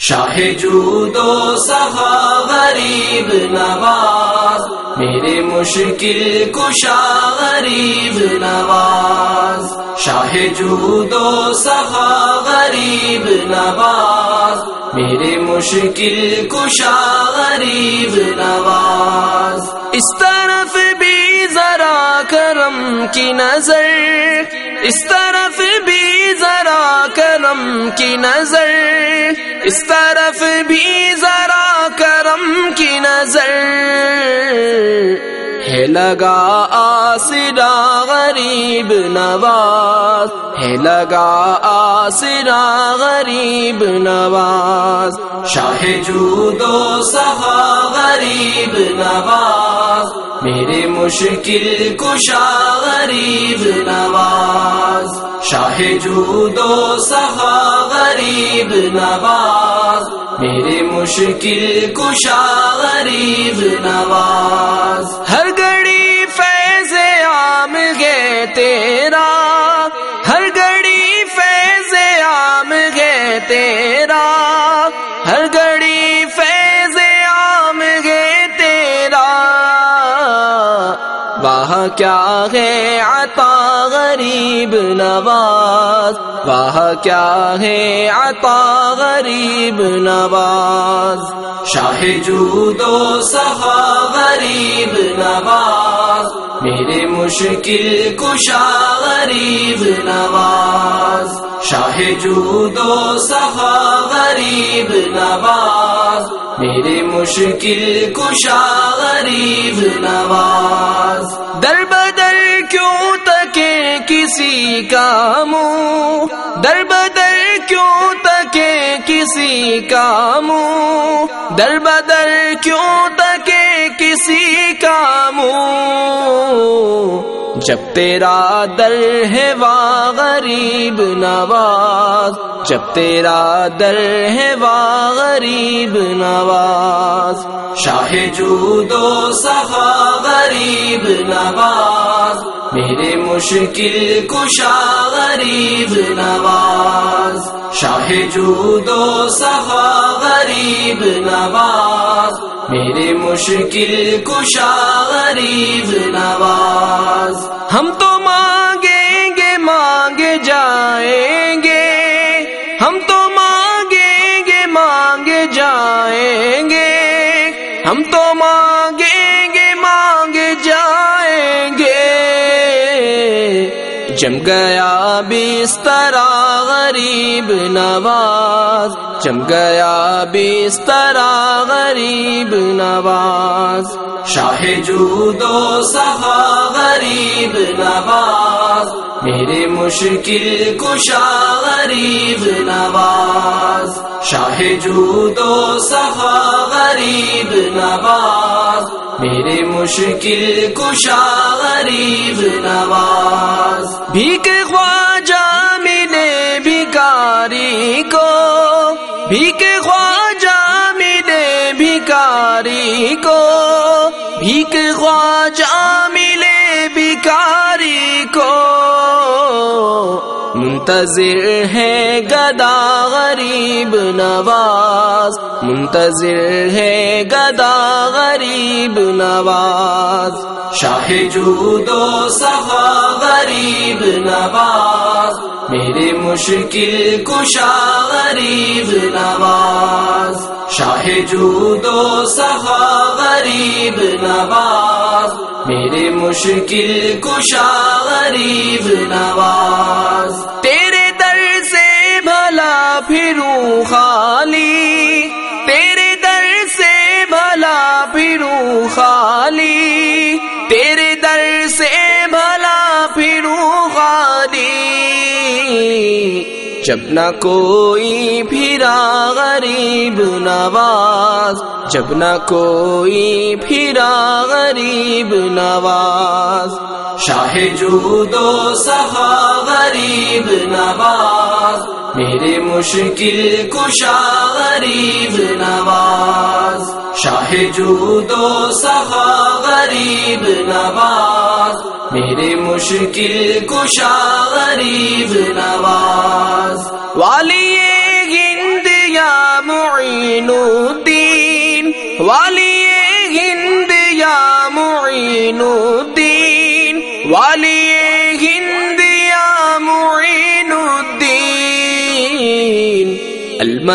شاہ و سخا غریب نواز، میرے مشکل کشا غریب نواز۔ شاہ و سخا غریب نواز، میرے مشکل کشا غریب نواز۔ اس طرف بھی ذرا کرم کی نظر، اس طرف بھی کرم کی نظر، اس طرف بھی ذرا کرم کی نظر۔ ہے لگا آسرا غریب نواز، ہے لگا آسرا غریب نواز۔ شاہ و سہا غریب نواز، میرے مشکل کشا غریب نواز۔ شاہ جودو صفا غریب نواز، میرے مشکل کشا غریب نواز۔ ہر گھڑی فیض عام گے تیرا کیا ہے عطا غریب نواز؟ واہ، کیا ہے عطا غریب نواز؟ شاہ و سہا غریب نواز، میرے مشکل کشا غریب نواز۔ شاہ و سہا غریب نواز، میرے مشکل کشا غریب نواز۔ در بدر کیوں تکے کسی کا منہ؟ در بدر کیوں تکے کسی کا منہ؟ در بدر کیوں تکے کسی کا منہ؟ جب تیرا در ہے وا غریب نواز، جب تیرا در ہے وا غریب نواز، شاہ و سہا غریب نواز، میرے مشکل کشا غریب نواز، شاہ و سہا غریب نواز میرے مشکل کشا غریب نواز۔ ہم تو مانگیں گے، مانگ جائیں گے۔ ہم تو مانگیں گے، مانگ جائیں گے۔ ہم تو مانگیں گے، مانگ جائیں گے۔ جم گیا بسترا غریب نواز جم گیا بسترا غریب نواز۔ شاہ و سہا غریب نواز، میرے مشکل کشا غریب نواز۔ شاہ و سہا غریب نواز، میرے مشکل کشا غریب نواز۔ بھیک خواجہ ملے بھکاری کو بھیک خواجہ ملے بھکاری کو بھیک خواجہ ملے بھکاری کو۔ منتظر ہے گدا غریب نواز، منتظر ہے گدا غریب نواز۔ شاہ و سہا غریب نواز۔ میرے مشکل کشا غریب نواز، شاہ و صفا غریب نواز۔ میرے مشکل کشا غریب نواز۔ جب نہ کوئی پھرا غریب نواز، جب نہ کوئی پھرا غریب نواز۔ شاہ و سہا غریب نواز، میرے مشکل کشا غریب نواز۔ شاہ و سہا غریب نواز میرے مشکل کشا غریب نواز۔ والی ہند یا معین الدین۔ والی ہند یا معین الدین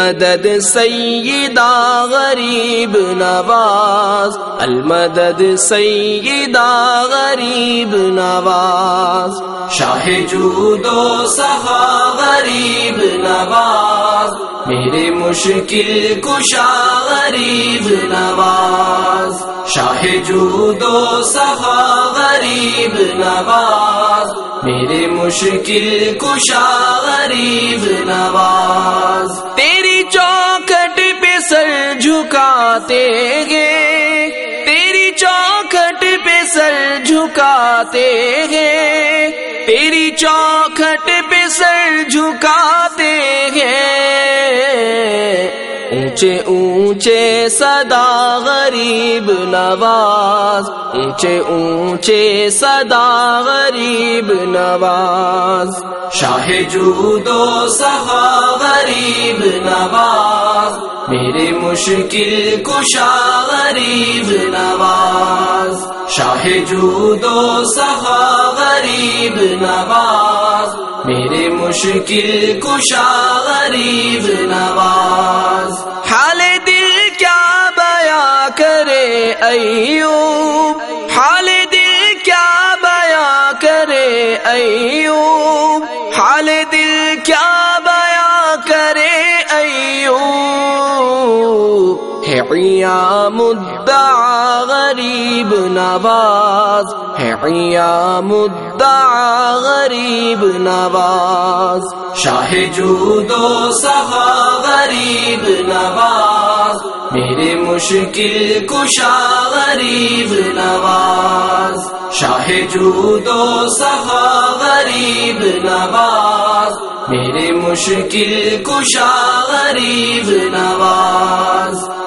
المدد سیدہ غریب نواز، المدد سیدہ غریب نواز۔ شاہ جودو صفا غریب نواز، میرے مشکل کشا غریب نواز۔ شاہ جودو سخا غریب نواز. میرے مشکل کشا غریب نواز. تیری چوکھٹ پہ سر جھکاتے گے تیری چوکھٹ پہ سر جھکاتے گے تیری چوکھٹ پہ سر جھکاتے اونچے اونچے صدا غریب نواز، اونچے اونچے صدا غریب نواز۔ شاہ جودو صفا غریب نواز۔ میرے مشکل کشا غریب نواز، شاہ جودو سخا غریب نواز۔ میرے مشکل کشا غریب نواز ایوب ہے مدعا غریب نواز. ہے مدعا غریب نواز. شاہ جودو سخا غریب نواز. میرے مشکل کشا غریب نواز. شاہ جودو سخا غریب نواز. میرے مشکل کشا غریب نواز.